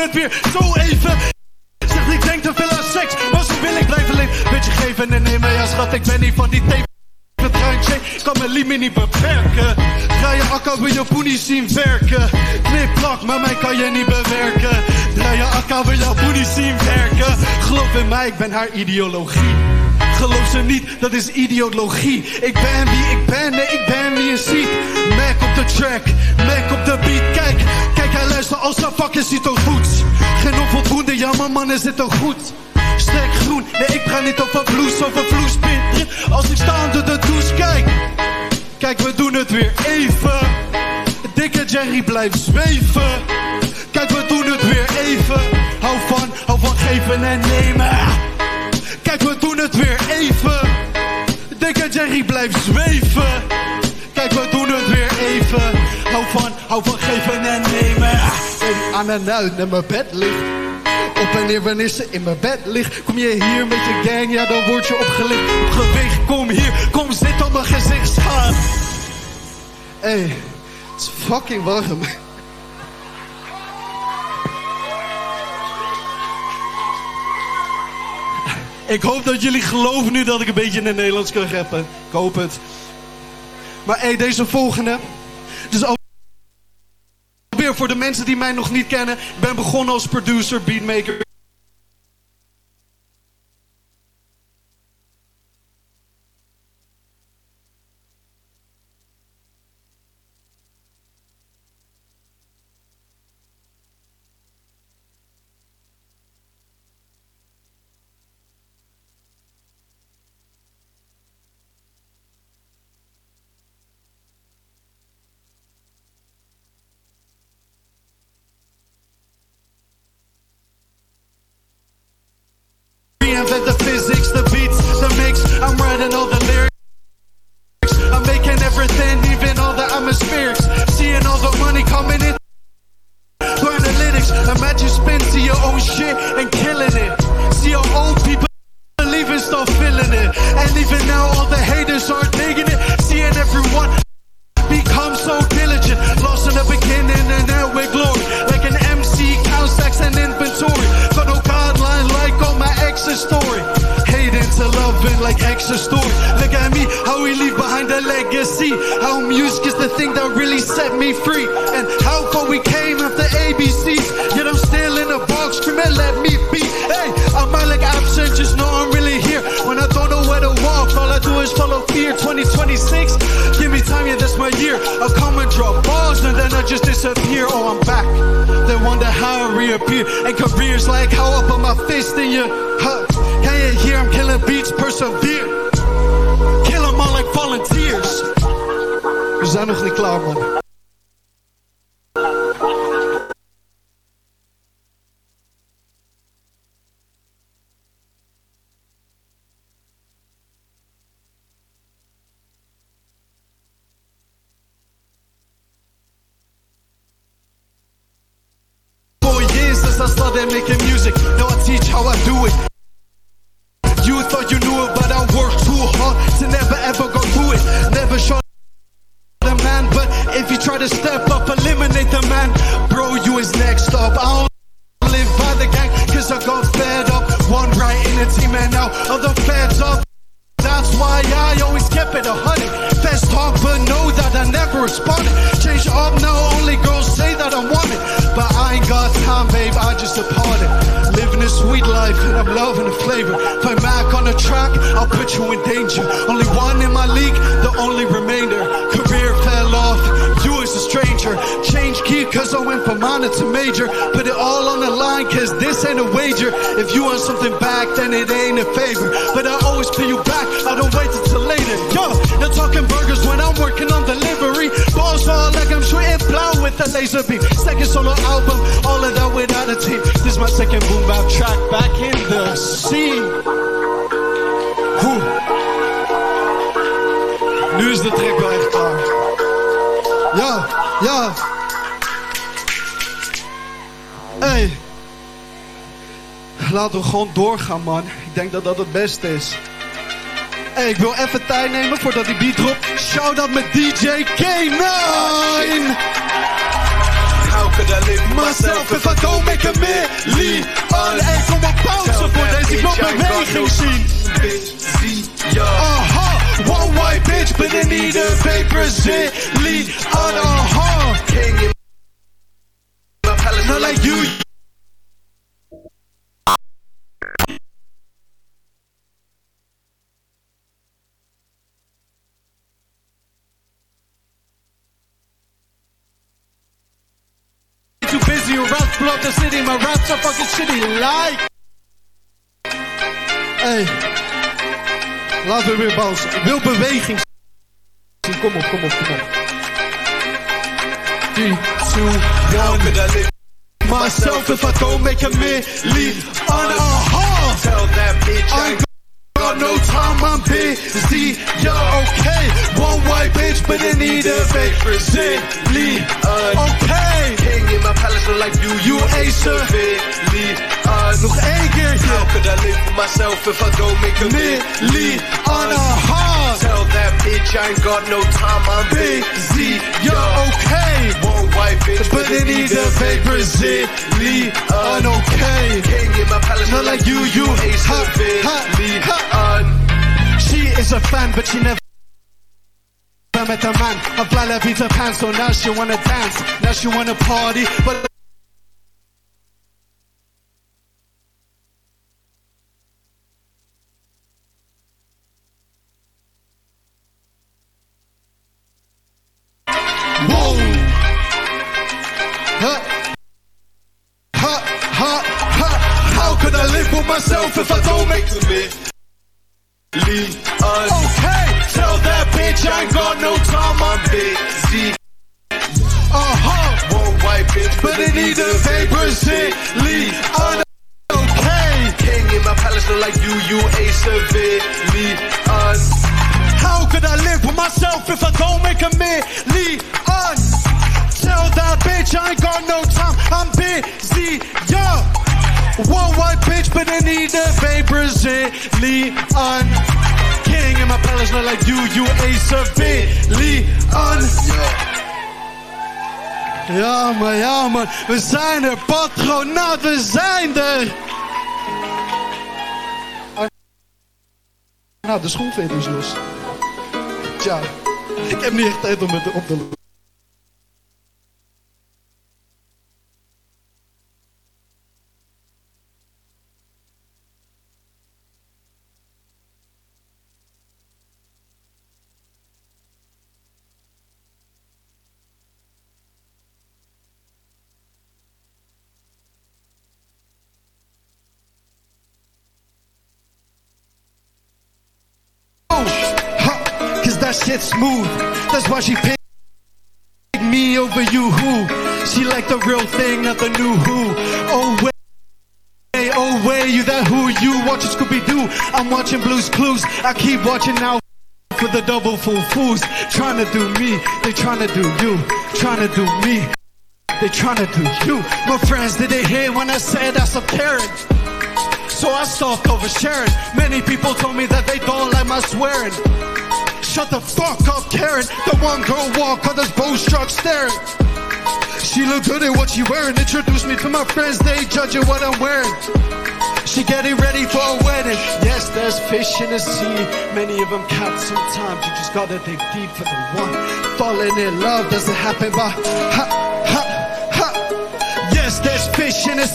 het weer zo even. Zegt, ik denk te veel aan seks, maar zo wil ik blijven leven. Beetje geven en nemen, ja schat, ik ben niet van die tape. Het ik kan mijn limit niet beperken. Draai je akka, wil je poenie zien werken. Knip, plak, maar mij kan je niet bewerken. Draai je akka, wil je poenie zien werken. Geloof in mij, ik ben haar ideologie. Geloof ze niet, dat is ideologie. Ik ben wie ik ben, nee, ik ben wie je ziet. Mac op de track, Mac op de beat. Kijk, kijk, hij luistert als een fuck, is hij toch goed. Geen onvoldoende, ja, maar man, is dit toch goed. Sterk groen, nee, ik praat niet over vloes, over vloespin. Als ik sta onder de douche, kijk. Kijk, we doen het weer even. Dikke Jerry blijft zweven. Kijk, we doen het weer even. Hou van, hou van geven en nemen. Kijk, we doen het weer even. Dikke Jerry blijft zweven. Kijk, we doen het weer even. Hou van, hou van geven en nemen. En aan en uit naar mijn bed ligt. Op en neer wanneer ze in mijn bed ligt. Kom je hier met je gang, ja dan word je opgelicht. Op kom hier, kom zit op mijn gezicht staan. Hé, hey, het is fucking warm. Ik hoop dat jullie geloven nu dat ik een beetje in het Nederlands kan rappen. Ik hoop het. Maar hey, deze volgende. Dus weer voor de mensen die mij nog niet kennen. Ik ben begonnen als producer, beatmaker. Coming in. Through analytics, imagine spin, see your own shit and killing it. See your old people believing, start feeling it. And even now, all the haters are digging it. Seeing everyone become so diligent. Lost in the beginning and now we're glory. Like an MC, count stacks and inventory. Got no guideline like on my ex's story. Like ex's story. Look at me, how we leave behind a legacy. How music is the thing that really set me free. And how far we came after ABCs. Yet I'm still in a box, screaming, let me be. Hey, I'm not like absent, just know I'm really here. When I don't know where to walk, all I do is follow fear. 2026, give me time, yeah, that's my year. I'll come and drop balls and then I just disappear. Oh, I'm back. They wonder how I reappear. And careers like how I put my fist in your hut. Hear I'm killing beats, persevere. Kill them all like volunteers. We zijn nog niet klaar, man. I started making music. Now I teach how I do it. To step up, eliminate the man, bro, you is next up. I don't live by the gang, cause I got fed up. One right in the team, and now other feds up. That's why I always kept it a hundred. Fast talk, but know that I never responded. Change up now, only girls say that I want it. But I ain't got time, babe, I just departed. Living a sweet life, and I'm loving the flavor. If I'm back on the track, I'll put you in danger. Only one in my league, the only remainder. Change key, cause I went from minor to major. Put it all on the line, cause this ain't a wager. If you want something back, then it ain't a favor. But I always pay you back, I don't wait until later. Yo, you're talking burgers when I'm working on delivery. Balls all like I'm shooting blow with a laser beam. Second solo album, all of that without a team. This is my second boom bap track back in the scene. Oeh. Nu is de track wel echt klaar. Ja, ja. Hey. Laten we gewoon doorgaan, man. Ik denk dat dat het beste is. Hey, ik wil even tijd nemen voordat die beat dropt. Shout out met DJ K9! could I live myself if I don't make a million? Hey, kom op pauze voor deze, wil beweging zien. Uh-huh, one white bitch, but need a paper zilly. Up the city, my raps are fucking shitty, like. Hey. Laten we weer boos. Wil beweging. Kom op, kom op, kom op. 3, 2, 1. Myself if I don't make a million on a heart. Tell that bitch I got no time, I'm busy. Yeah, okay. One white bitch, but I need a favorite silly. Okay. King in my palace, look like you, you ain't severely. Nog één keertje. How could I live for myself if I don't make a million on a heart? Tell that bitch I ain't got no time, I'm busy. Yeah, okay. One white bitch, but I need a favorite silly. Okay. King in my palace, not like you, you ain't severely. She is a fan, but she never met a man. I'm fly la Peter Pan, so now she wanna dance. Now she wanna party, but like you, you ain't severely. Uh, how could I live with myself if I don't make a million? Tell that bitch I got no time, I'm busy, yeah. One white bitch, but I need a paper silly. King in my palace, not like you, you ain't severely. Ja man, ja man, we zijn er, patronaat, we zijn er. Nou, de schoenveter is los. Tja, ik heb niet echt tijd om het op te lopen. Shit's smooth. That's why she picked me over you. Who? She like the real thing, not the new who. Oh wait. Oh way, you that who you watching Scooby Doo? I'm watching Blue's Clues. I keep watching now for the double fool fools. Trying to do me, they trying to do you. Trying to do me, they trying to do you. My friends, did they hear when I said that's a parent? So I stopped oversharing. Many people told me that they don't like my swearing. Shut the fuck up, Karen. The one girl walk, others both struck staring. She look good in what she wearing. Introduce me to my friends, they judging what I'm wearing. She getting ready for a wedding. Yes, there's fish in the sea. Many of them cats sometimes. You just gotta dig deep for the one. Falling in love doesn't happen by ha, ha, ha. Yes, there's fish in the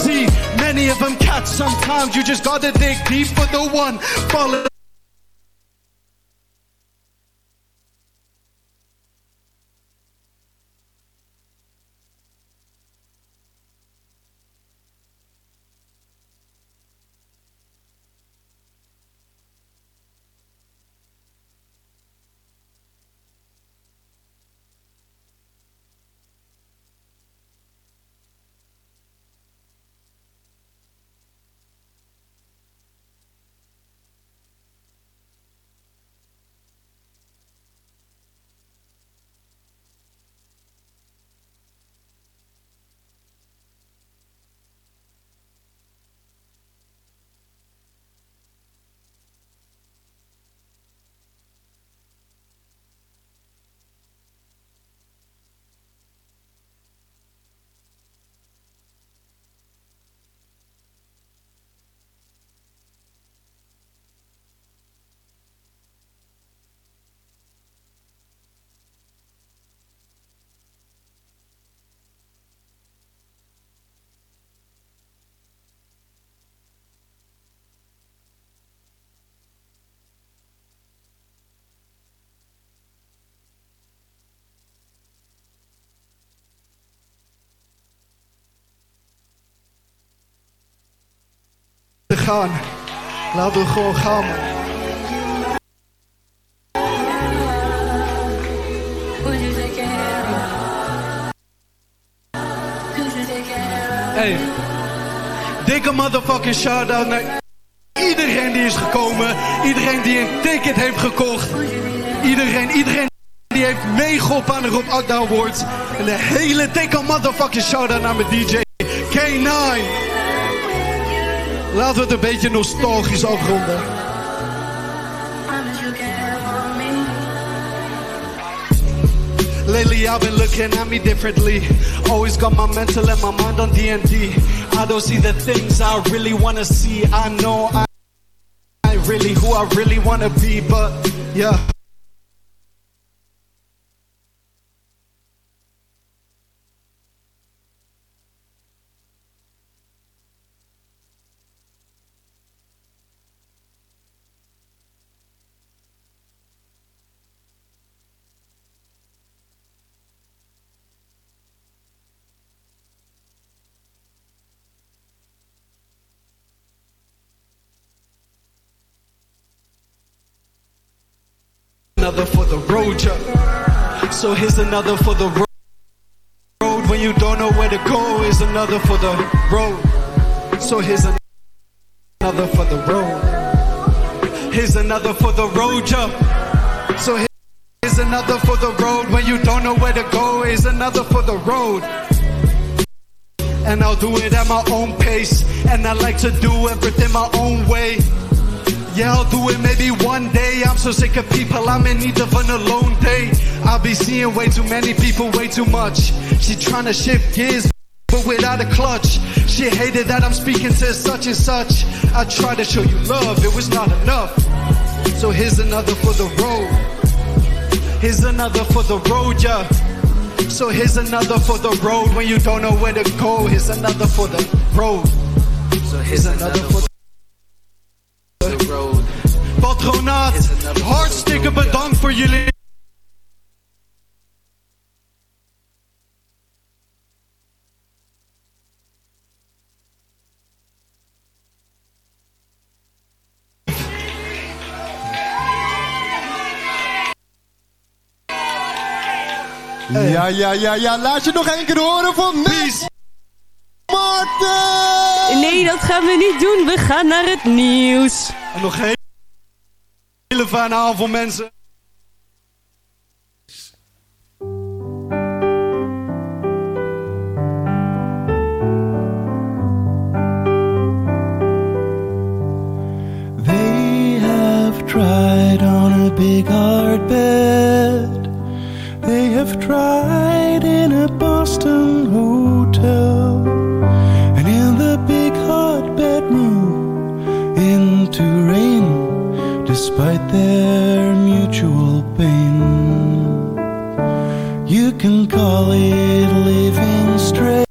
sea. Many of them cats sometimes. You just gotta dig deep for the one. Falling Laten we gewoon gaan, man. Hey, dikke motherfucking shout-out naar iedereen die is gekomen. Iedereen die een ticket heeft gekocht. Iedereen, iedereen die heeft meegeholpen aan de Rob Akda Awards. En de hele dikke motherfucking shout-out naar mijn DJ K9. Laten we het een beetje nostalgisch afronden. Lately I've been looking at me differently. Always got my mental and my mind on D&D I don't see the things I really wanna see. I know I ain't really who I really wanna be But yeah another for the road, yeah. So here's another for the road. When you don't know where to go, is another for the road. So here's another for the road. Here's another for the road, yeah. So here's another for the road. When you don't know where to go, is another for the road. And I'll do it at my own pace. And I like to do everything my own way. Yeah, I'll do it maybe one day. I'm so sick of people, I'm in need of an alone day. I'll be seeing way too many people, way too much. She trying to shift gears, but without a clutch. She hated that I'm speaking to such and such. I tried to show you love, it was not enough. So here's another for the road. Here's another for the road, yeah. So here's another for the road when you don't know where to go. Here's another for the road. So here's another for bedankt voor jullie. Ja, ja, ja, ja. Laat je nog één keer horen van Miss Martin! Nee, dat gaan we niet doen. We gaan naar het nieuws. En nog een mensen. They have tried on a big hard bed. They have tried in a Boston hotel. And in the big hot bedroom, into rain, despite their mutual pain. You can call it living straight.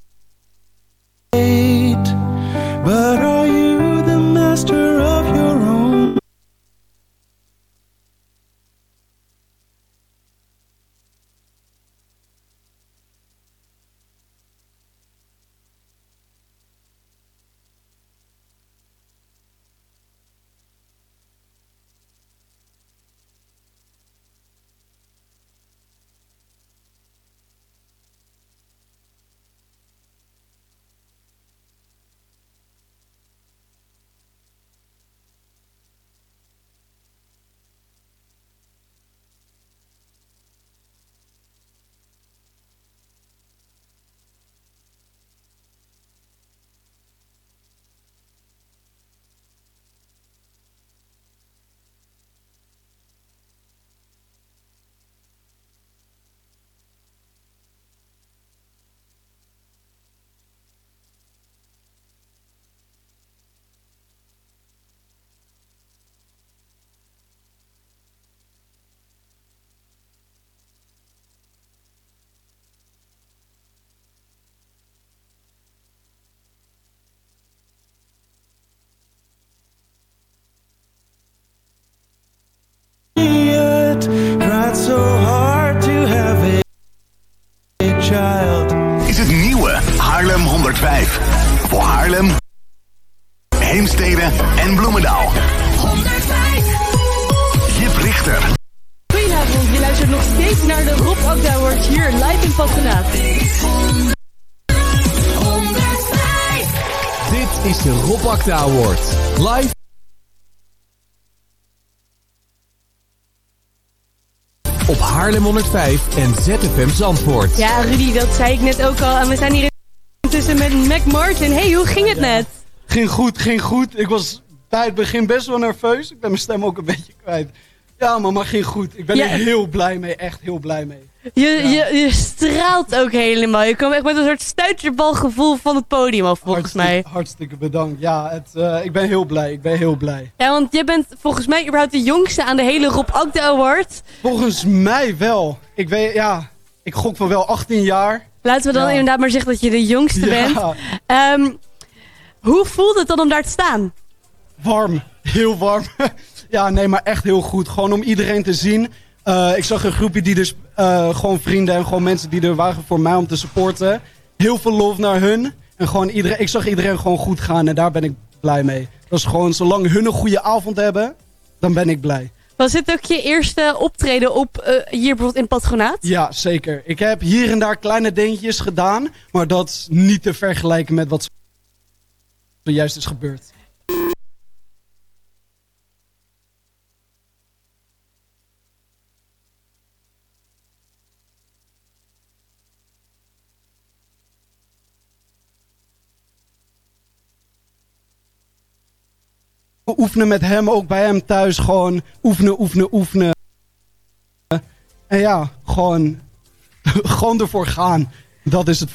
Award. Live op Haarlem 105 en ZFM Zandvoort. Ja, Rudy, dat zei ik net ook al. En we zijn hier intussen met Mac Martin. Hey, hoe ging het net? Ging goed, ging goed. Ik was bij het begin best wel nerveus. Ik ben mijn stem ook een beetje kwijt. Ja, maar, maar ging goed. Ik ben Ja. er heel blij mee. Echt heel blij mee. Je, je, je straalt ook helemaal. Je kwam echt met een soort stuiterbalgevoel van het podium af, volgens mij. Hartstikke, hartstikke bedankt. Ja, het, eh, ik ben heel blij. Ik ben heel blij. Ja, want jij bent volgens mij überhaupt de jongste aan de hele Rob Akda Award. Volgens mij wel. Ik weet, ja, ik gok van wel 18 jaar. Laten we dan Ja. inderdaad maar zeggen dat je de jongste bent. Ehm, hoe voelt het dan om daar te staan? warm. Heel warm. ja, nee, maar echt heel goed. Gewoon om iedereen te zien. Eh, ik zag een groepje die dus eh, gewoon vrienden en gewoon mensen die er waren voor mij om te supporten. Heel veel love naar hun. En gewoon iedereen, ik zag iedereen gewoon goed gaan en daar ben ik blij mee. Dat is gewoon, zolang hun een goede avond hebben, dan ben ik blij. Was dit ook je eerste optreden op eh, hier bijvoorbeeld in het patronaat? Ja, zeker. Ik heb hier en daar kleine dingetjes gedaan, maar dat is niet te vergelijken met wat zojuist is gebeurd. Oefenen met hem, ook bij hem thuis. Gewoon oefenen, oefenen, oefenen. En ja, gewoon, gewoon ervoor gaan. Dat is het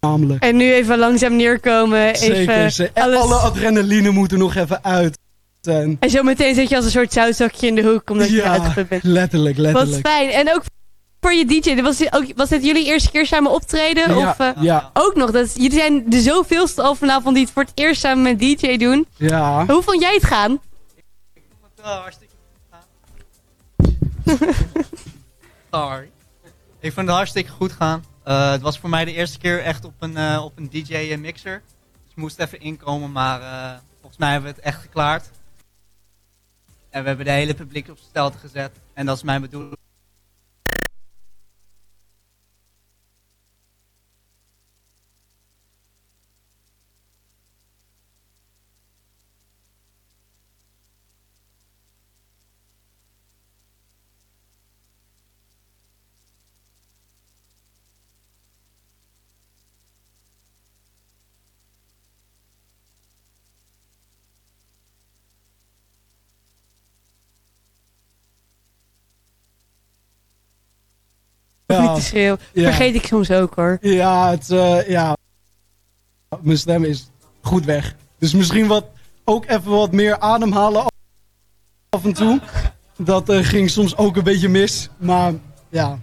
voornamelijk. En nu even langzaam neerkomen. Zeker. Even alles... Alle adrenaline moet er nog even uit. En, En zo meteen zit je als een soort zoutzakje in de hoek omdat je ja, uitgeput bent. letterlijk, Wat letterlijk. fijn. En ook voor je DJ. Was, dit ook, was dit jullie eerste keer samen optreden? Ja, Of, eh, ja, Ook nog. Dat, jullie zijn de zoveelste al vanavond die het voor het eerst samen met DJ doen. ja. Hoe vond jij het gaan? hartstikke Sorry. Ik vond het hartstikke goed gaan. Eh, het was voor mij de eerste keer echt op een, eh, op een DJ-mixer. Dus ik moest even inkomen, maar eh, volgens mij hebben we het echt geklaard. En we hebben de hele publiek op stelte gezet. En dat is mijn bedoeling. Niet te schreeuwen? Vergeet ik soms ook hoor. Ja, het, eh, ja. Mijn stem is goed weg. Dus misschien wat, ook even wat meer ademhalen af en toe. Dat eh, ging soms ook een beetje mis. Maar ja,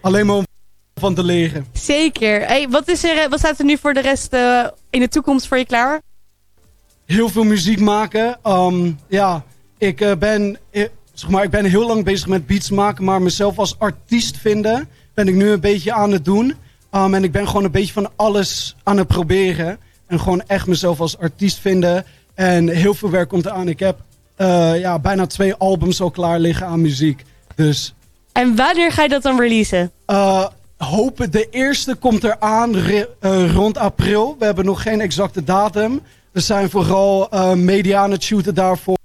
alleen maar om van te leren. Zeker. Hey, wat, is er, eh, wat staat er nu voor de rest in de toekomst voor je klaar? Heel veel muziek maken. Ehm, ja, ik, ben, zeg maar, ik ben heel lang bezig met beats maken. Maar mezelf als artiest vinden ben ik nu een beetje aan het doen. Ehm, en ik ben gewoon een beetje van alles aan het proberen. En gewoon echt mezelf als artiest vinden. En heel veel werk komt eraan. Ik heb eh, ja, bijna twee albums al klaar liggen aan muziek. Dus En wanneer ga je dat dan releasen? eh, hopen de eerste komt eraan re- eh, rond april. We hebben nog geen exacte datum. We zijn vooral media aan het shooten daarvoor.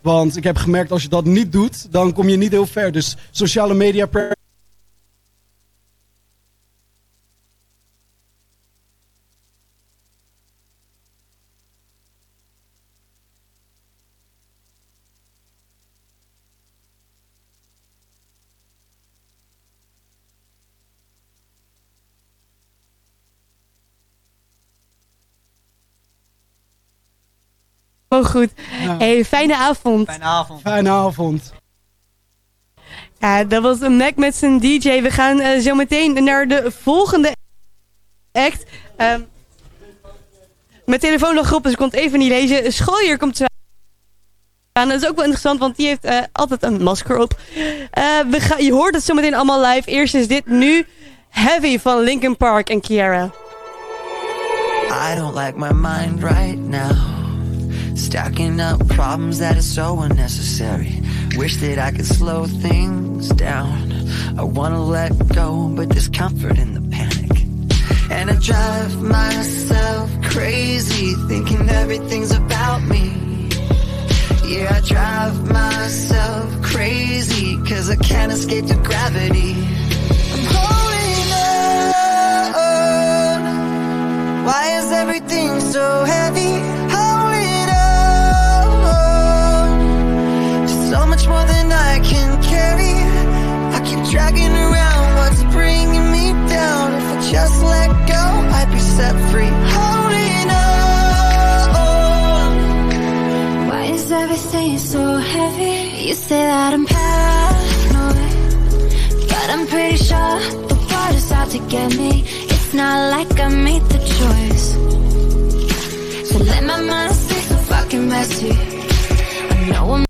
Want ik heb gemerkt als je dat niet doet, dan kom je niet heel ver. Dus sociale media Oh goed. Ja. Hey, fijne avond. Fijne avond. Fijne avond. Ja, dat was een Mac met zijn DJ. We gaan eh, zo meteen naar de volgende act. Ehm mijn telefoon lag op, dus ik kon het even niet lezen. Schooljaar komt eraan. Dat is ook wel interessant, want die heeft eh, altijd een masker op. Eh, we gaan, je hoort het zo meteen allemaal live. Eerst is dit nu Heavy van Linkin Park en Kiara. I don't like my mind right now. Stacking up problems that are so unnecessary. Wish that I could slow things down. I wanna let go, but there's comfort in the panic. And I drive myself crazy, thinking everything's about me. Yeah, I drive myself crazy, cause I can't escape the gravity. I'm holding on. Why is everything so heavy? Much more than I can carry. I keep dragging around what's bringing me down. If I just let go, I'd be set free. Holding on. Why is everything so heavy? You say that I'm paranoid, but I'm pretty sure the is out to get me. It's not like I made the choice. So let my mind stay so fucking messy. I know I'm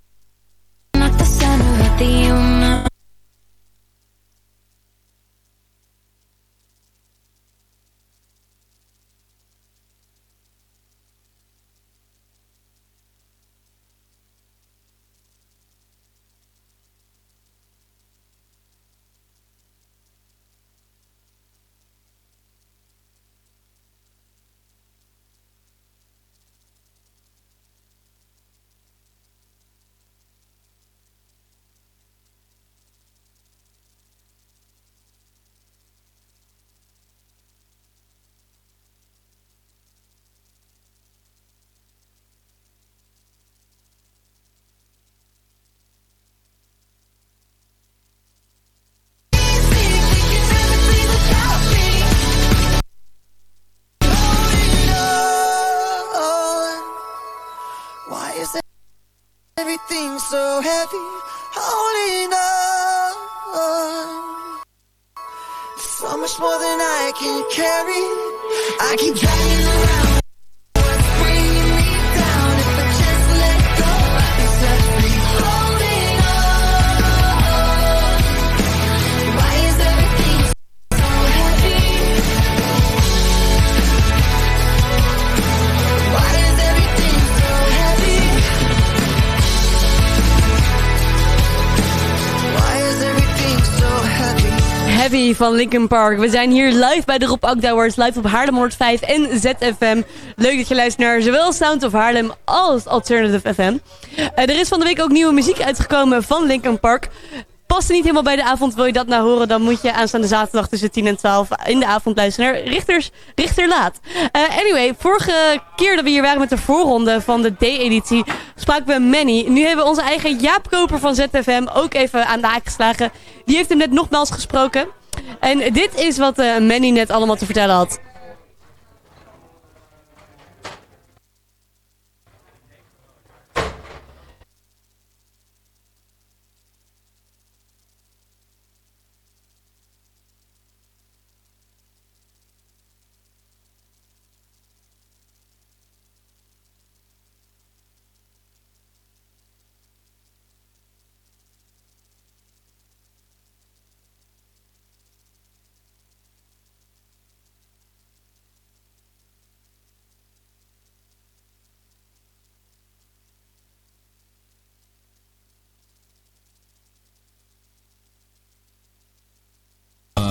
more than I can carry. I keep dragging around. Van Linkin Park. We zijn hier live bij de Rob Akda Awards, live op Haarlem 105 en ZFM. Leuk dat je luistert naar zowel Sound of Haarlem als Alternative FM. Eh, er is van de week ook nieuwe muziek uitgekomen van Linkin Park. Past niet helemaal bij de avond, wil je dat nou horen, dan moet je aanstaande zaterdag tussen 10 en 12 in de avond luisteren naar Richters, Richter Laat. Eh, anyway, vorige keer dat we hier waren met de voorronde van de D-editie, spraken we Manny. Nu hebben we onze eigen Jaap Koper van ZFM ook even aan de haak geslagen. Die heeft hem net nogmaals gesproken. En dit is wat eh, Manny net allemaal te vertellen had.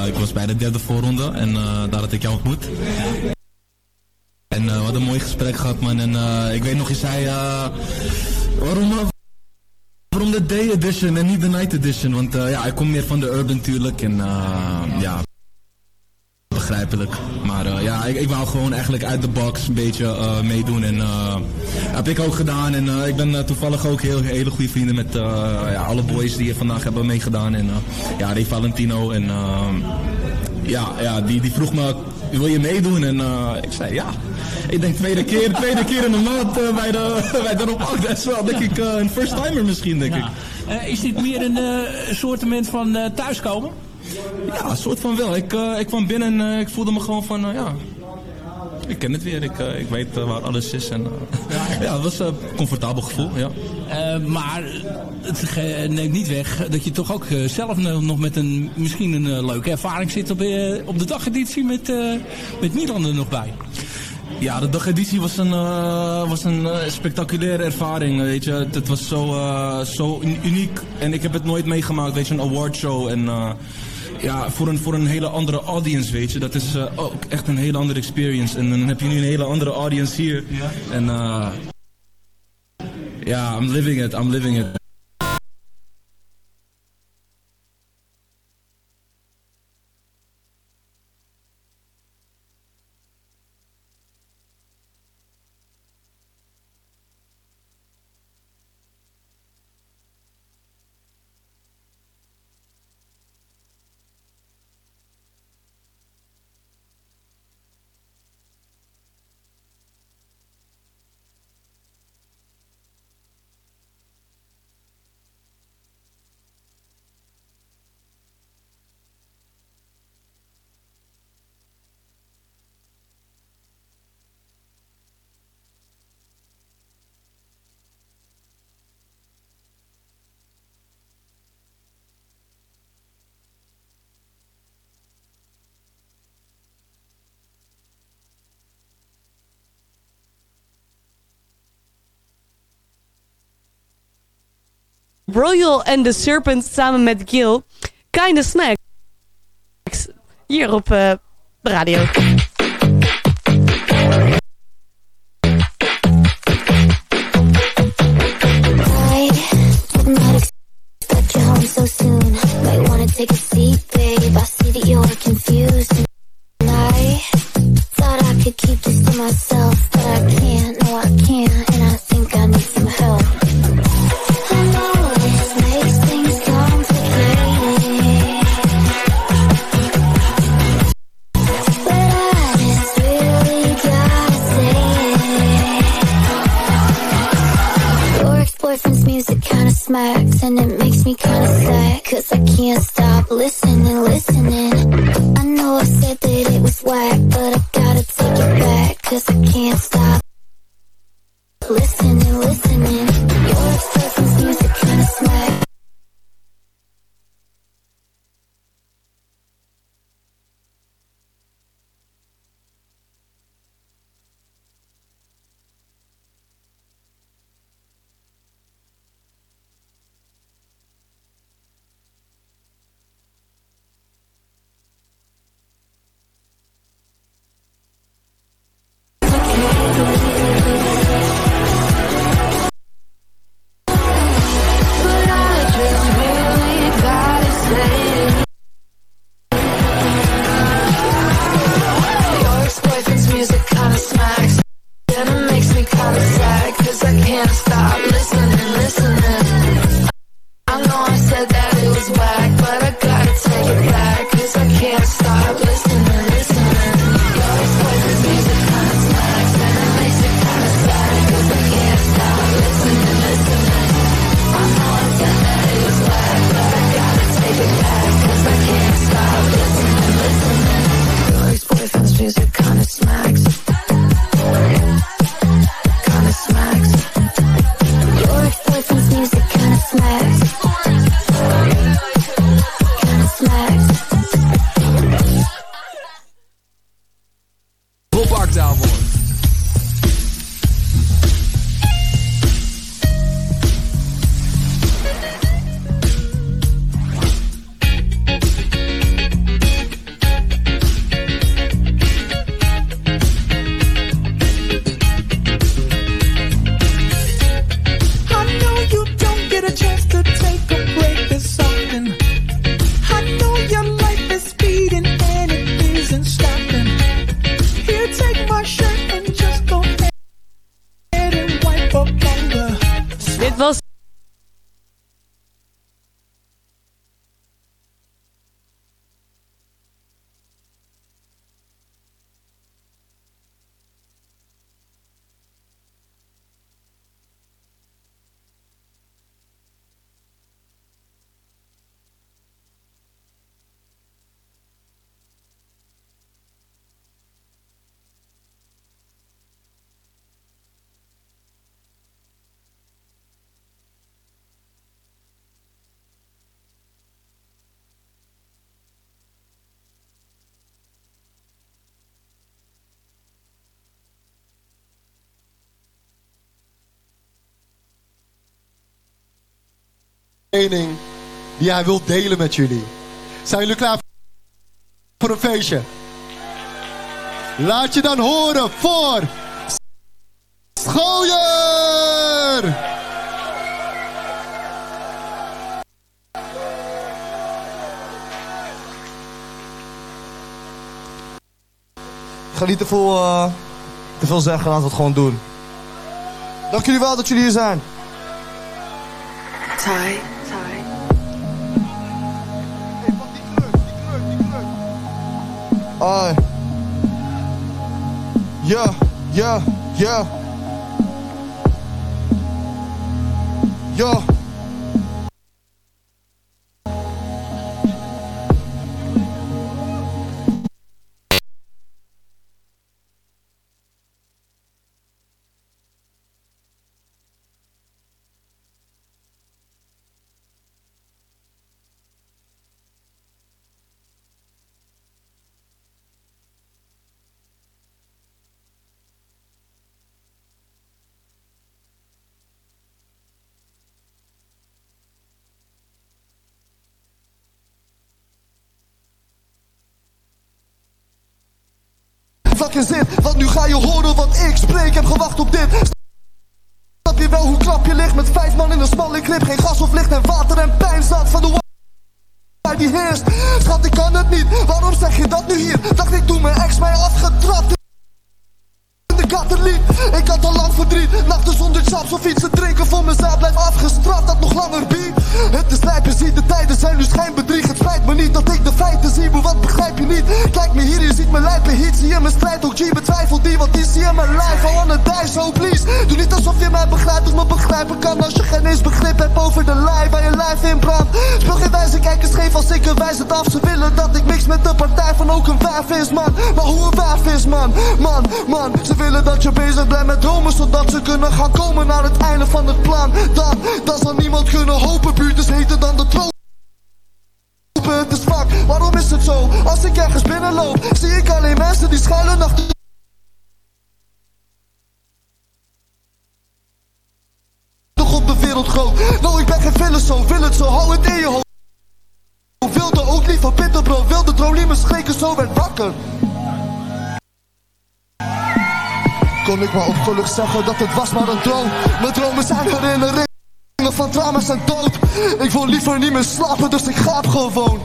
Ik was bij de derde voorronde en eh, daar had ik jou ontmoet. En eh, hadden een mooi gesprek gehad, man. En eh, ik weet nog, je zei, waarom, waarom de Day Edition en niet de Night Edition? Want ja, ik kom meer van de urban natuurlijk en ja, begrijpelijk. Maar eh, ja, ik, ik wou gewoon eigenlijk uit de box een beetje eh, meedoen. En eh, heb ik ook gedaan. En ik ben toevallig ook heel, hele goede vrienden met ja, alle boys die hier vandaag hebben meegedaan. En ja, Ray Valentino. En ja, ja die, die vroeg me, wil je meedoen? En ik zei ja. Ik denk tweede keer, tweede keer in de maand bij de, bij de Rob. Dat is wel denk ik een first timer misschien, denk ik. Is dit meer een soortement van thuiskomen? Ja, soort van wel. Ik, eh, ik kwam binnen en eh, ik voelde me gewoon van, eh, ja... Ik ken het weer, ik, ik weet waar alles is. En, ja, het was een comfortabel gevoel, ja. maar het neemt niet weg dat je toch ook zelf nog met een, misschien een leuke ervaring zit op, op de dageditie met, met Milan er nog bij. Ja, de dageditie was een, was een spectaculaire ervaring, weet je. Het, was zo, zo uniek en ik heb het nooit meegemaakt, weet je, een awardshow en ja, voor een, voor een hele andere audience, weet je. Dat is eh, ook echt een hele andere experience. En dan heb je nu een hele andere audience hier. En eh, ja, I'm living it, I'm living it. Royal and the Serpent samen met Gil. of Snacks. Hier op eh, de radio. listen and listen. Mening die hij wil delen met jullie. Zijn jullie klaar voor een feestje? Laat je dan horen voor Schooier! Ik ga niet te veel, uh, te veel zeggen, laten we het gewoon doen. Dank jullie wel dat jullie hier zijn. Ai. Yeah, yeah, yeah. Yeah. Zin Want nu ga je horen wat ik spreek. Heb gewacht op dit. Snap je wel hoe knap je ligt Met vijf man in een smalle clip? Geen gas of licht en water en pijn zat Van de die heerst. Schat ik kan het niet. Waarom zeg je dat nu hier? Dacht ik toen mijn ex mij afgetrapt ik had al lang verdriet. Nachten zonder chaps of iets te drinken. Voor mezelf Blijf afgestraft, dat nog langer biedt. Het is lijp, je ziet de tijden zijn nu schijnbedrieg. Het spijt me niet dat ik de feiten zie Maar wat begrijp je niet? Kijk me hier, je ziet mijn lijpe hit Zie je mijn strijd, ook? G betwijfelt die? Want die zie je mijn life, I wanna die, so please. Doe niet alsof je mij begrijpt of me begrijpen kan. Als je geen eens begrip hebt over de lijf Waar je lijf in brandt. Speel geen wijze, kijkers scheef als ik een wijs het af. Ze willen dat ik mix met de partij van ook een vijf is man. Maar hoe een vijf is man, man, man Ze willen dat je bezig blijft met dromen Zodat ze kunnen gaan komen naar het einde van het plan. Dan, dan zal niemand kunnen hopen Buurt is heter dan de troon. Het is vak, waarom is het zo? Als ik ergens binnenloop Zie ik alleen mensen die schuilen achter op de wereld groot. No, ik ben geen filosoof, wil het zo, hou het in je hoofd. Wilde ook liever bitterbrood Wilde droom niet schrikken, zo werd wakker kon ik maar opgelucht zeggen dat het was maar een droom. Mijn dromen zijn herinneringen van trauma's en dood. Ik wil liever niet meer slapen, dus ik ga gewoon.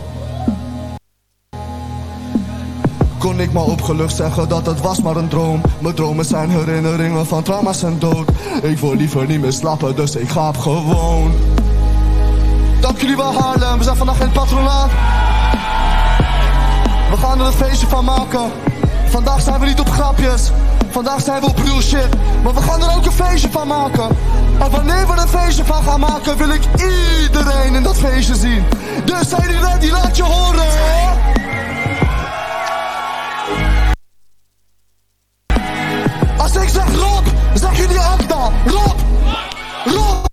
Kon ik maar opgelucht zeggen dat het was maar een droom. Mijn dromen zijn herinneringen van trauma's en dood. Ik wil liever niet meer slapen, dus ik ga gewoon. Dank jullie wel Haarlem, we zijn vandaag in het patronaat. We gaan er een feestje van maken. Vandaag zijn we niet op grapjes. Vandaag zijn we op real shit. Maar we gaan er ook een feestje van maken. En wanneer we er een feestje van gaan maken, wil ik iedereen in dat feestje zien. Dus zijn jullie ready? Laat je horen. Als ik zeg Rob, zeg jullie Agda. Rob! Rob!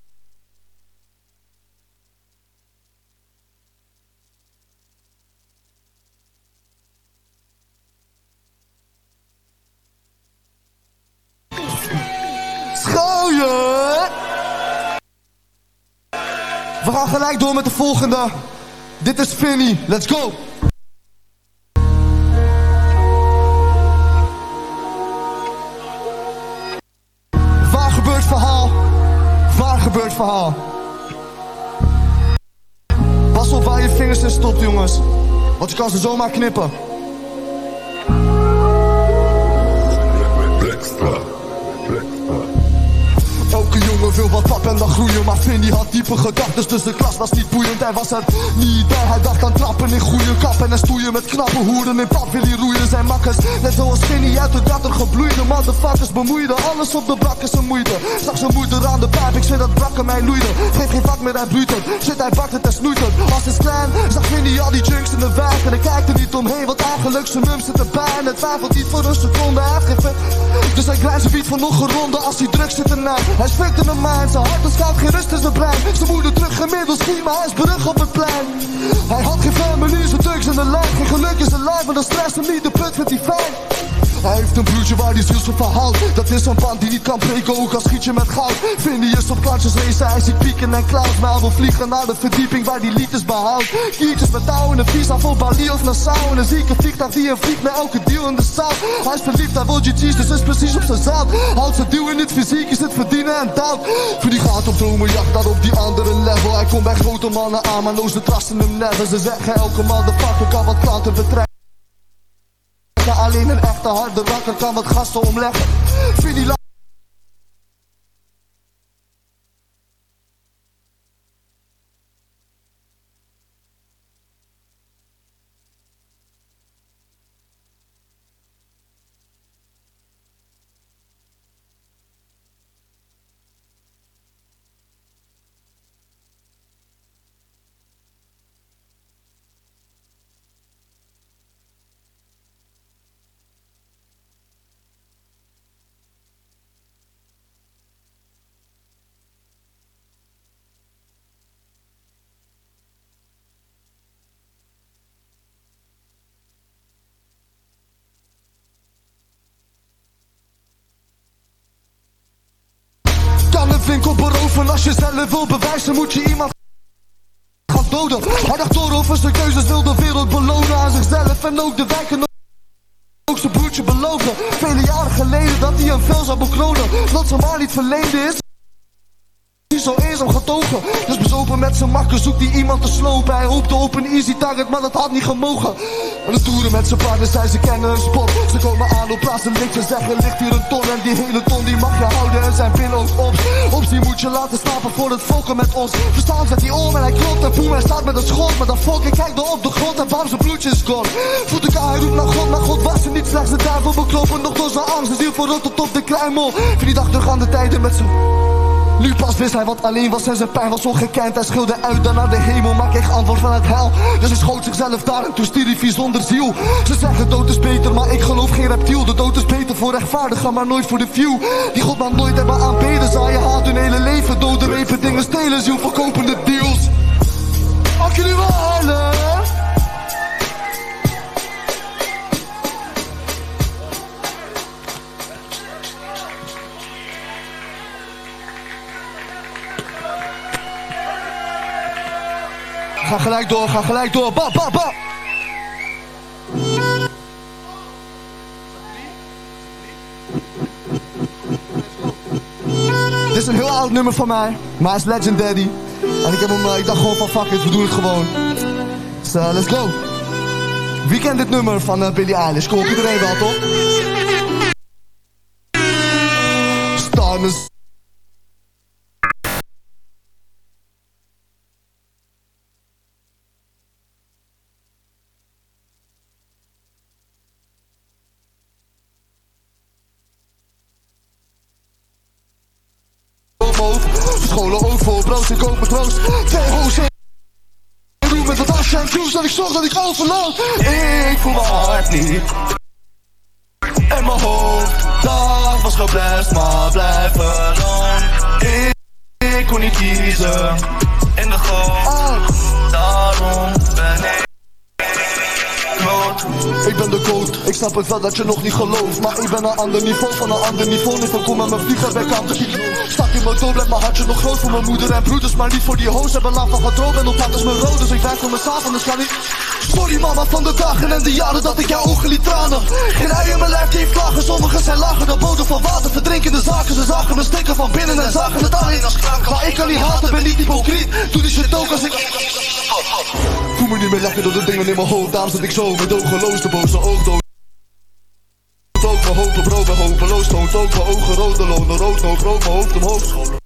Gaan gelijk door met de volgende. Dit is Finny. Let's go. Waar gebeurt verhaal? Waar gebeurt verhaal? Pas op waar je vingers in stopt, jongens. Want je kan ze zomaar knippen. Jongen wil wat pap en dan groeien Maar Vinnie had diepe gedachten. Dus de klas was niet boeiend Hij was er niet bij. Hij dacht aan trappen in goede kappen En stoeien met knappe hoeren In pap. Wil hij roeien zijn makkers Net zoals Vinnie uit de datter gebloeide. Motherfuckers bemoeiden Alles op de brak is een moeite. Zag zijn moeder aan de pijp Ik vind dat brakken mij loeide Geef geen vak meer hij buurt Shit hij bakt het en snoeit het Als is klein zag Vinnie al die junks in de wijk En hij kijkt er niet omheen Want eigenlijk zijn mum zit En het twijfelt niet voor een seconde geen Dus hij grijpt zijn fiets van nog een ronde Als hij druk zit ernaar Hij spreekt in de mind Zijn hart scout, geen rust in zijn brein. Zijn moeder terug inmiddels schiet, maar hij is berug op het plein. Hij had geen family, zijn drugs in de lijn. Geen geluk in zijn lijf, maar dan stress hem niet, de put vindt hij fijn. Hij heeft een broertje waar hij ziels van houdt Dat is een band die niet kan breken, ook al schiet je met goud is op kantjes racen, hij ziet pieken en clouds Maar hij wil vliegen naar de verdieping waar die liters behoudt Kiertjes met touw en een visa voor Bali of Nassau En een zieke vliegtuig die een vliegt naar elke deal in de zaal. Hij is verliefd, hij wil GG's, dus is precies op zijn zaal. Houdt zijn duw in het fysiek, is het verdienen en doubt Voor die gaat op dromen, jacht daar op die andere level. Hij komt bij grote mannen aan, maar noos de trasten hem never Ze zeggen elke man de fucker kan wat klanten betrekken. Alleen een echte harde rakker kan wat gasten omleggen. Als je zelf wil bewijzen moet je iemand gaan doden Hij dacht door over zijn keuzes wil de wereld belonen aan zichzelf En ook de wijken ook zijn broertje beloven Vele jaren geleden dat hij een vel zou bekronen Dat ze maar niet verleende is zo eenzaam getogen. Dus bezopen met zijn makker zoekt hij iemand te slopen. Hij hoopte op een easy target, maar dat had niet gemogen. En de toeren met zijn partners zijn ze kennen een spot. Ze komen aan op plaats en niks en zeggen ligt hier een ton. En die hele ton die mag je houden en zijn pillen ook op. Ops die moet je laten slapen voor het volken met ons. Verstaan zet hij om en hij klopt en poem hij staat met een schot. Maar dat volk ik kijk op de grond en bam zijn bloedje is gone. Voelt de hij roept naar God, maar God was er niet slechts. De duivel Bekloppen nog door zijn angst, de ziel voor tot op de kruimel Voor die dag terug aan de tijden met zijn nu pas wist hij wat alleen was en zijn pijn was ongekend. Hij schilde uit dan naar de hemel, maar kreeg antwoord van het hel. Dus hij schoot zichzelf daar en toen stierf hij zonder ziel. Ze zeggen dood is beter, maar ik geloof geen reptiel. De dood is beter voor rechtvaardigen, maar nooit voor de view. Die God maar nooit hebben aanbeden je haat hun hele leven. Doden, repen, dingen stelen, ziel verkopende deals. Mag jullie wel Ga gelijk door, ga gelijk door. Ba, ba, ba. Dit is een heel oud nummer van mij, maar het is legendary. En ik heb hem, eh, ik dacht gewoon van fuck it, we doen het gewoon. Dus uh, let's go. Wie kent dit nummer van uh, Billie Eilish? Kom op, iedereen wel toch? Stars. Ik. Twee. Doe met het asje en cruise dat ik zorg dat ik overloop. Ik voel mijn hart niet. En mijn hoofd, dat was geblest, maar blijven lang. Ik, ik kon niet kiezen. In de goot, daarom ben ik. Ik ben de code, ik snap het wel dat je nog niet gelooft. Maar ik ben een ander niveau, van een ander niveau. Niet kom met mijn vlieger bij kant Stak in mijn dood, blijft mijn hartje nog groot Voor mijn moeder en broeders, maar niet voor die hoos Hebben lang van gedroomd en op pad is mijn rood. Dus ik werk voor mezelf, anders kan niet Sorry mama van de dagen en de jaren dat ik jouw ogen liet tranen. Geen ei in mijn lijf heeft klagen, sommigen zijn lager De bodem van water, verdrinkende zaken Ze zagen me stikken van binnen en zagen het alleen als krank Maar ik kan niet haten, ben niet hypocriet. Doe die shit ook als ik Voel me niet meer lekker door de dingen in mijn hoofd. Daarom zit ik zo met ogeloos de boze oogdood ook mijn hoop op rood toont ook mijn ogen rode lonen rood rood hoofd omhoog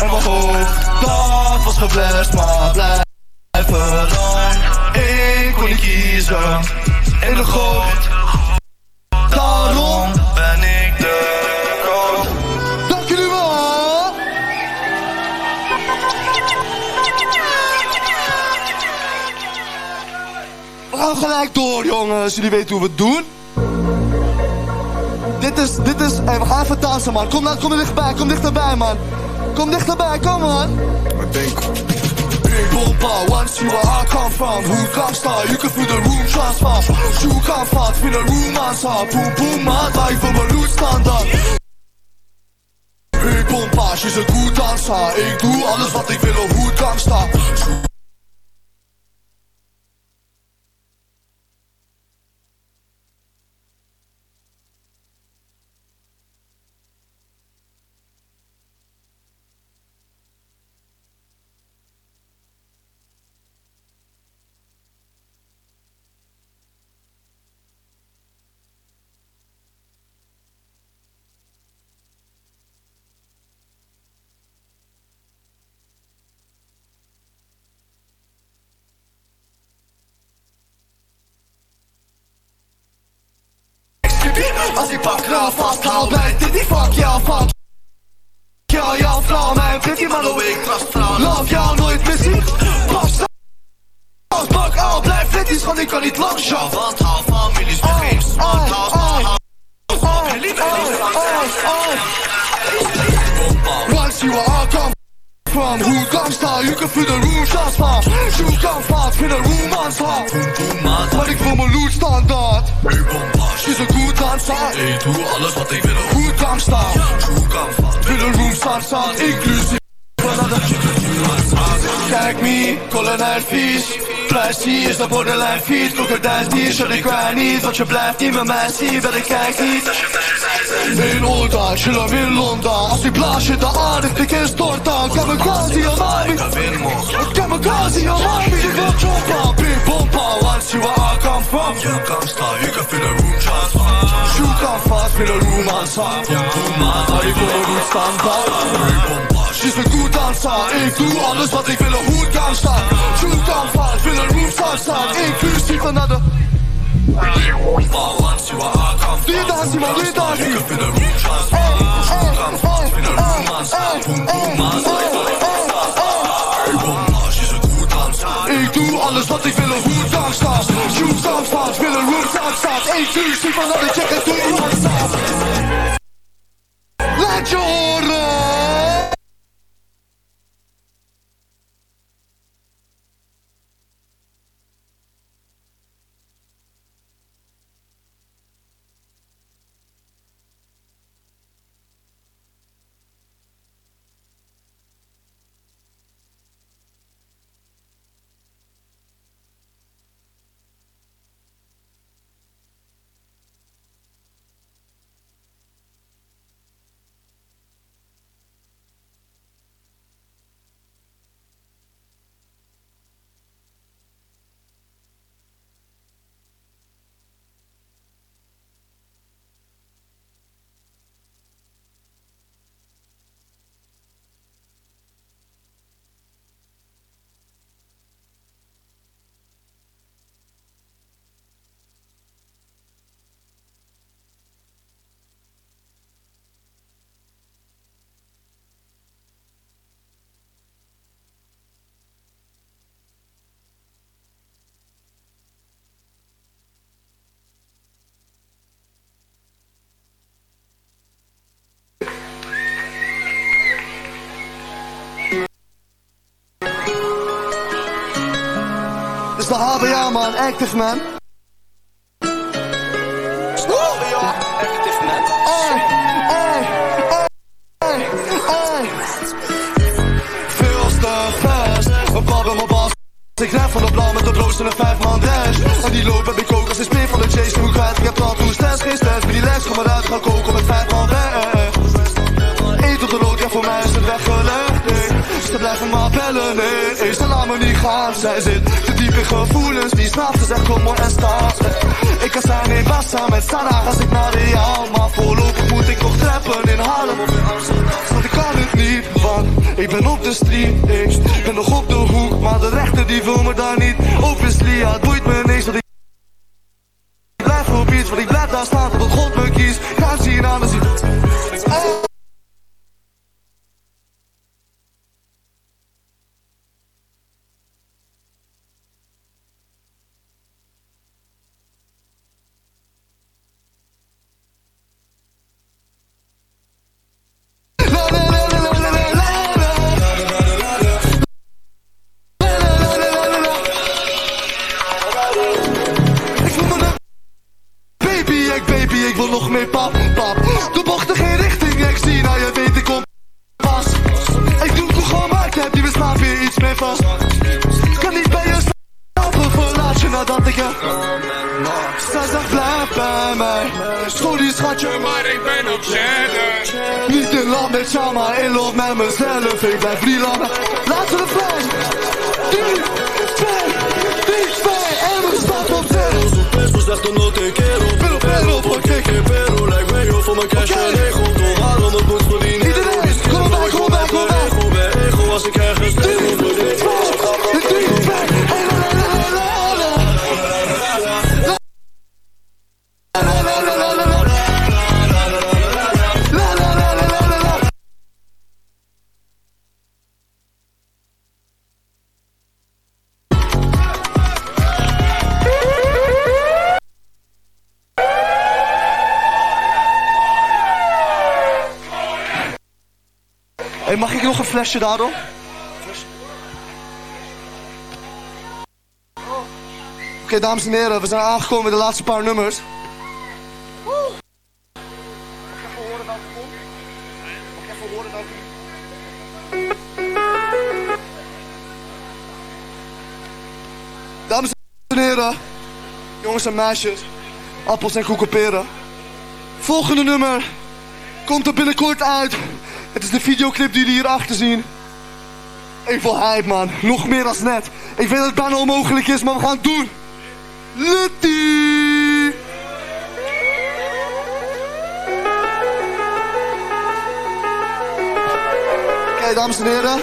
En mijn hoofd, dat was geblest, maar blijven lang. Ik kon niet kiezen in de goot. Daarom ben ik de goot. Dank jullie wel. We gaan gelijk door, jongens. Jullie weten hoe we het doen. Dit is, dit is, hey, we gaan even dansen, man. Kom, nou, kom er dichterbij, kom dichterbij, man. Kom dichterbij, kom, man. Ik denk, Big Bomba, once you are I come from. Who comes star, you can feel the room transfer You come fast, feel the room answer Boom boom man, wij voor mijn loot standaard Big Bomba, she's a good dancer. Ik doe alles wat ik wil, een goed gangsta Ik pak raar vasthoud, blijft dit die fuck jou fout Ja, jouw vrouw, mijn pretty man, oh ik trust vrouw. Love jou nooit missie Pas Als pak al, blijf fitty, schat, ik kan niet langs jou Want hou families, geen smart house Once you are come from Who gangsta, you can feel the room shots van. You come fast, feel the room answer Maar ik voel mijn loot standaard. She's a good dancer Ik doe alles wat ik wil, een goed gangsta You come fast, feel the room standaard Inclusief Kijk me, kolonel vies Prijsie is de borderline vies Krokodijn t-shirt, ik rij niet Want je blijft niet met mij zien, wel ik kijk niet In Olda, chillen in Londen Als ik blaas je de aardig, ik is torta Kamikaze, on mij Kamikaze, on mij Ik wil choppa, big Once you are I come from? You come star, you can feel the room transfer You come fast, feel the room answer Maar ik wil een room standaard She's a good dancer Ik doe alles wat ik wil, You come fast, feel the room standaard Inclusief een Doe je dansie man, doe je dansie Ik doe alles wat ik wil, feel the room standaard Inclusief een de check het doe Laat je horen de HBA man, active man. HBA, active man. Ey. Veel te babben mijn bas. Ik ren van de blauw met de broos en een vijf man dash. En die loop heb ik ook als een speer van de chase. Hoe kwijt, ik heb tattoos, test, geen stress. Bij die les, kom maar uit, ga koken met vijf man weg. Eet op de rood, ja voor mij is het weggelegd. Ze blijven maar bellen, nee, nee, ze laat me niet gaan Zij zit te diep in gevoelens, die snapt gezegd kom maar en staat. Ik kan zijn in Bassa met Sarah als ik naar Real Maar voorlopig moet ik nog trappen in Harlem. Want ik kan het niet, want ik ben op de street. Ik ben nog op de hoek, maar de rechter die wil me daar niet Obviously, ja, het boeit me niks, wil nog meer pap, pap. De bochten geen richting, ik zie, nou je weet ik kom pas. Ik doe het gewoon maar ik heb die slaap weer iets mee vast. Kan niet bij je slapen, verlaat je nadat ik je... Zij zegt blijf bij mij. Sorry schatje, maar ik ben op zender. Niet in land met jou, maar in lot met mezelf. Ik blijf freelander. Laten we vrij. 3, 2, 3, 2, en we staan op zender. Pesos esto no te quiero Pero, pero, ¿por qué? Que pero, like medio voor mijn cash en ego Toch het moet verdienen. Iedereen, kom bij, kom bij, kom bij Ego als ik ergens denk flesje daarom? Oké, dames en heren, we zijn aangekomen bij de laatste paar nummers. Dames en heren, jongens en meisjes, appels en koekenperen. Volgende nummer komt er binnenkort uit. Het is de videoclip die jullie hier achter zien. Ik wil hype, man. Nog meer dan net. Ik weet dat het bijna onmogelijk is, maar we gaan het doen. Oké, dames en heren.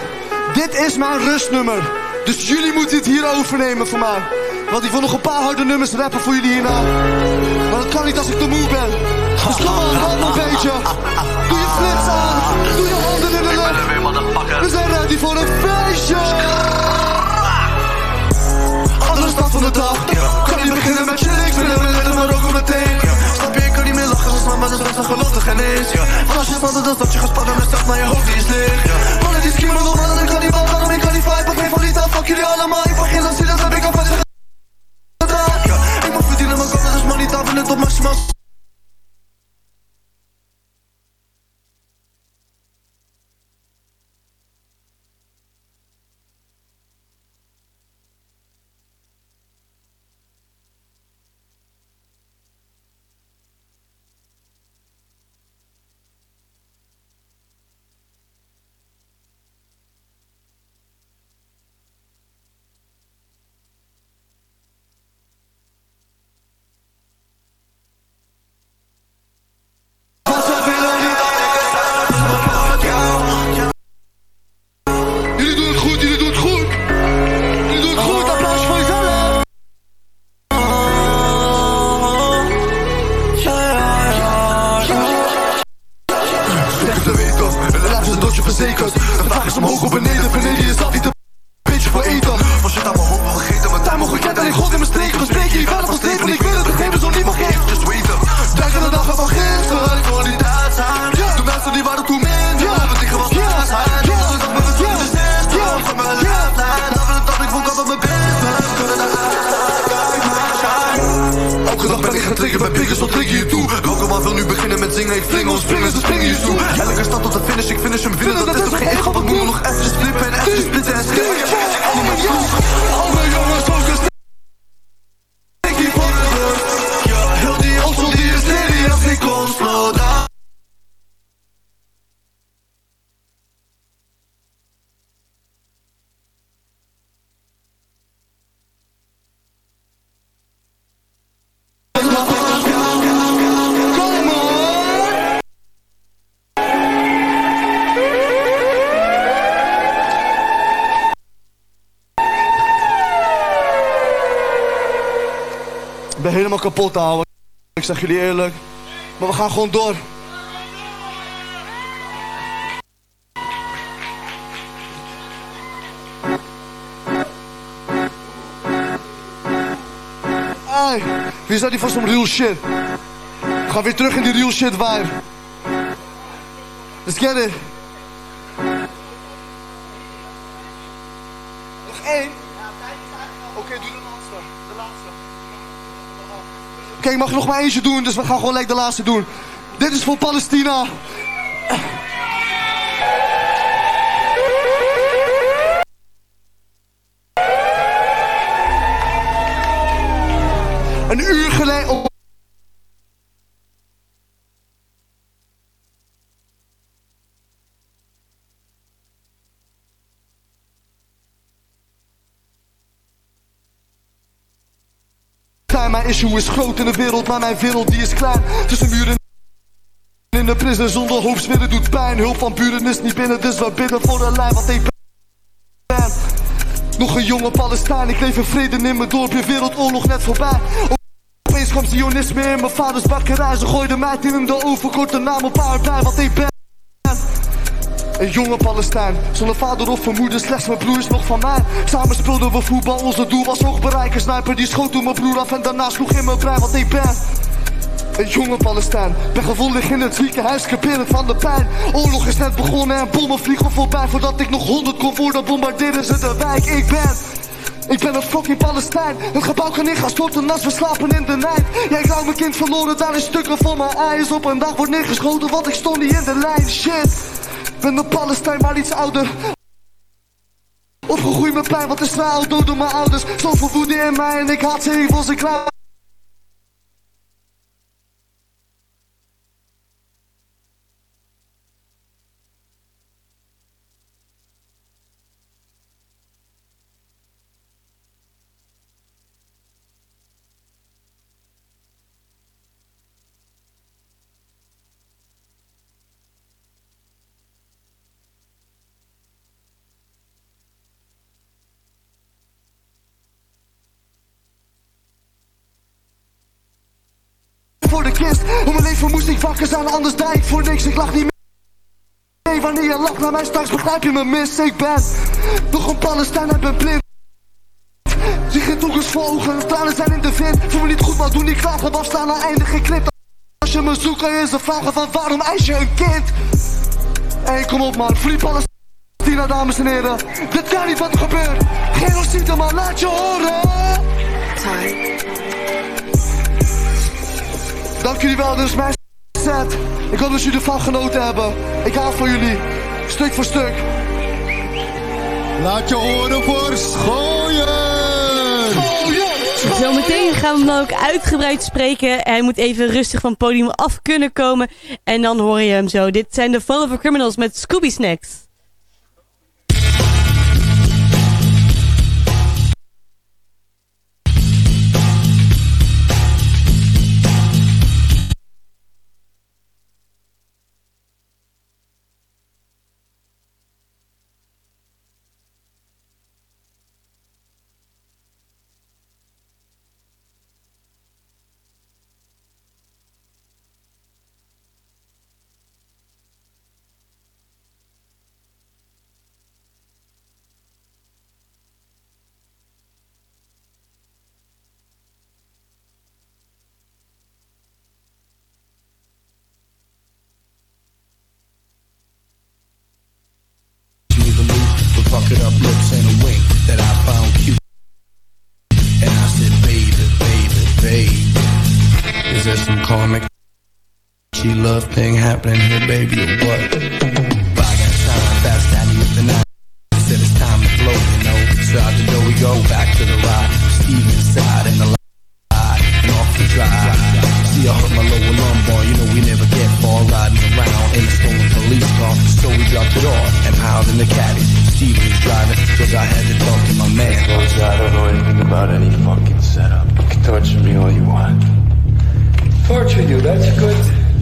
Dit is mijn rustnummer. Dus jullie moeten het hier overnemen voor mij. Want ik wil nog een paar harde nummers rappen voor jullie hierna. Maar dat kan niet als ik te moe ben. Dus kom aan, wandel een beetje. Doe je flits aan. Doe je handen in de lucht. We zijn ready voor een feestje. Andere stad van de dag. Kan niet beginnen met je niks. Willen we letten maar ook op meteen. Snap je, ik kan niet meer lachen. Ze slaan maar ze straks gelukkig en eens. Als je spant, dan dat je gespannen en straks naar je hoofd die is leeg. Mannen die skimmen nog mannen, ik kan niet bal, daarom ik kan niet vibe. Ik geef van niet aan, fuck jullie allemaal. Ik begin als dat heb ik al je gedaan. Ik moet verdienen, maar kan dus money tafel net op maximaal. Bij pikkers, wat trigger je toe? Welke man wil nu beginnen met zingen? Ik fling ons springen, ze springen je toe. Elke stad tot de finish, ik finish hem winnen. Kapot, ouwe. Ik zeg jullie eerlijk. Maar we gaan gewoon door. Hey, wie staat die vast om real shit? Gaan weer terug in die real shit vibe. Let's get it. Ik mag nog maar eentje doen, dus we gaan gewoon lekker de laatste doen. Dit is voor Palestina. Mijn issue is groot in de wereld, maar mijn wereld die is klein. Tussen muren in de prison zonder hoofdswillen doet pijn. Hulp van buren is niet binnen, dus we bidden voor een lijn wat ik ben. Nog een jonge Palestijn, ik leef in vrede in mijn dorpje, wereldoorlog net voorbij. Opeens kwam Zionisme in mijn vaders bakkerij. Ze gooiden mij in de oven, korte naam op haar bij wat ik ben. Een jonge Palestijn, zonder vader of moeder, slechts mijn broer is nog van mij. Samen speelden we voetbal, onze doel was hoog bereiken. Sniper die schoot toen mijn broer af en daarna sloeg in mijn brein wat ik ben. Een jonge Palestijn, ben gevoelig in het ziekenhuis, creperend van de pijn. Oorlog is net begonnen en bommen vliegen voorbij. Voordat ik nog honderd kon worden, bombarderen ze de wijk. Ik ben... Ik ben een fucking Palestijn. Het gebouw kan niet gaan storten als we slapen in de night. Jij ik hou mijn kind verloren, daar is stukken van mijn ijs. Op een dag wordt neergeschoten, want ik stond niet in de lijn. Shit. Ben een Palestijn, maar iets ouder. Opgegroeid met pijn, wat is straal dood door mijn ouders. Zoveel woede in mij en ik haat ze, ik wil ze klaar. Om mijn leven moest ik wakker zijn, anders dijk voor niks. Ik lach niet meer. Nee, wanneer je lacht naar mij straks begrijp je me mis. Ik ben nog een Palestijn en ben blind. Zie geen toekomst voor ogen, tranen zijn in de wind. Voel me niet goed, maar doe niet klaar, van afstaan aan einde geknipt. Als je me zoekt, kan je ze vragen van waarom eis je een kind? Hé, hey, kom op man, free Palestina, dames en heren. Dit kan niet wat er gebeurt. Genocide, man, laat je horen. Dank jullie wel, dit is mijn set. Ik hoop dat jullie ervan genoten hebben. Ik hou van jullie. Stuk voor stuk. Laat je horen voor schooien. Zometeen gaan we hem dan ook uitgebreid spreken. Hij moet even rustig van het podium af kunnen komen. En dan hoor je hem zo. Dit zijn de Fall of a Criminals met Scooby Snacks. Love thing happening here, baby, or what? But I got time, fast daddy with the nine. Said it's time to flow, you know. So out the door we go, back to the ride. Steve inside and the light, and off we drive. See, I hurt my lower lumbar, you know we never get far riding around in a stolen police car. So we dropped it off and piled in the caddy. Steve was driving, cause I had to talk to my man. Close, I don't know anything about any fucking setup. You can torture me all you want. Torture you, that's good,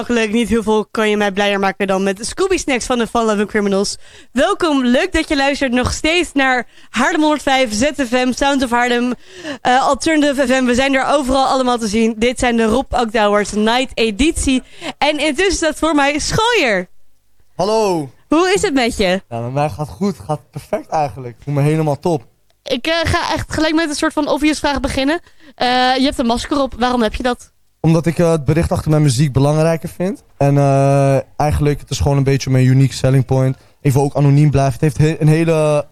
Makkelijk. Niet heel veel kan je mij blijer maken dan met Scooby Snacks van de Fun Loving Criminals. Welkom. Leuk dat je luistert nog steeds naar Haarlem 105, ZFM, Sound of Haarlem, eh, Alternative FM. We zijn er overal allemaal te zien. Dit zijn de Rob Akdauers Night editie. En intussen staat voor mij Schooier. Hallo. Hoe is het met je? Ja, met mij gaat goed. Gaat perfect eigenlijk. Ik voel me helemaal top. Ik eh, ga echt gelijk met een soort van obvious vraag beginnen. Eh, je hebt een masker op. Waarom heb je dat? Omdat ik eh, het bericht achter mijn muziek belangrijker vind. En eh, eigenlijk, het is gewoon een beetje mijn unique selling point. Ik wil ook anoniem blijven. Het heeft he- een hele...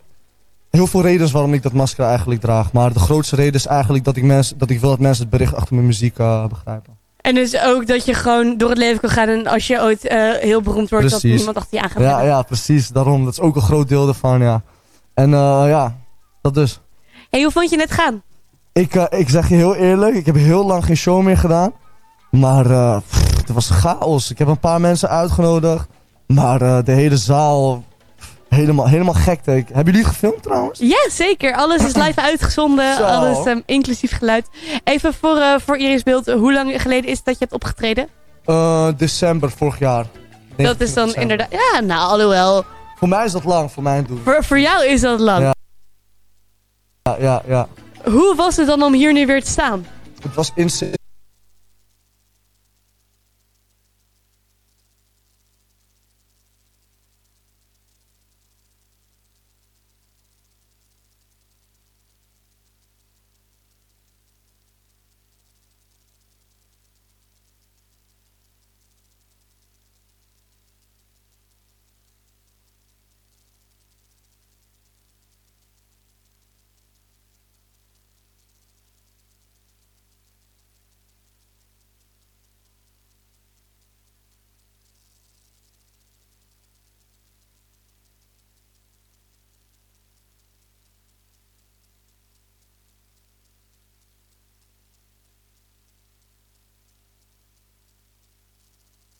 Heel veel redenen waarom ik dat masker eigenlijk draag. Maar de grootste reden is eigenlijk dat ik, mens, dat ik wil dat mensen het bericht achter mijn muziek eh, begrijpen. En dus ook dat je gewoon door het leven kan gaan en als je ooit heel beroemd wordt, dat niemand achter je aan gaat Ja, ja, precies. Daarom. Dat is ook een groot deel ervan, ja. En ja, dat dus. Hey, hoe vond je het gaan? Ik, eh, ik zeg je heel eerlijk, ik heb heel lang geen show meer gedaan. Maar eh, pff, het was chaos. Ik heb een paar mensen uitgenodigd. Maar eh, de hele zaal, helemaal, helemaal gek. Ik- Hebben jullie gefilmd trouwens? Ja, zeker. Alles is live uitgezonden. Zo. Alles ehm, inclusief geluid. Even voor, voor Iris Beeld, hoe lang geleden is het dat je hebt opgetreden? Eh, december vorig jaar. dat is dan 29 inderdaad... Ja, nou, alhoewel. Voor mij is dat lang, voor mijn doen. Voor, voor jou is dat lang. Ja. Ja, ja, ja. Hoe was het dan om hier nu weer te staan? Het was insane.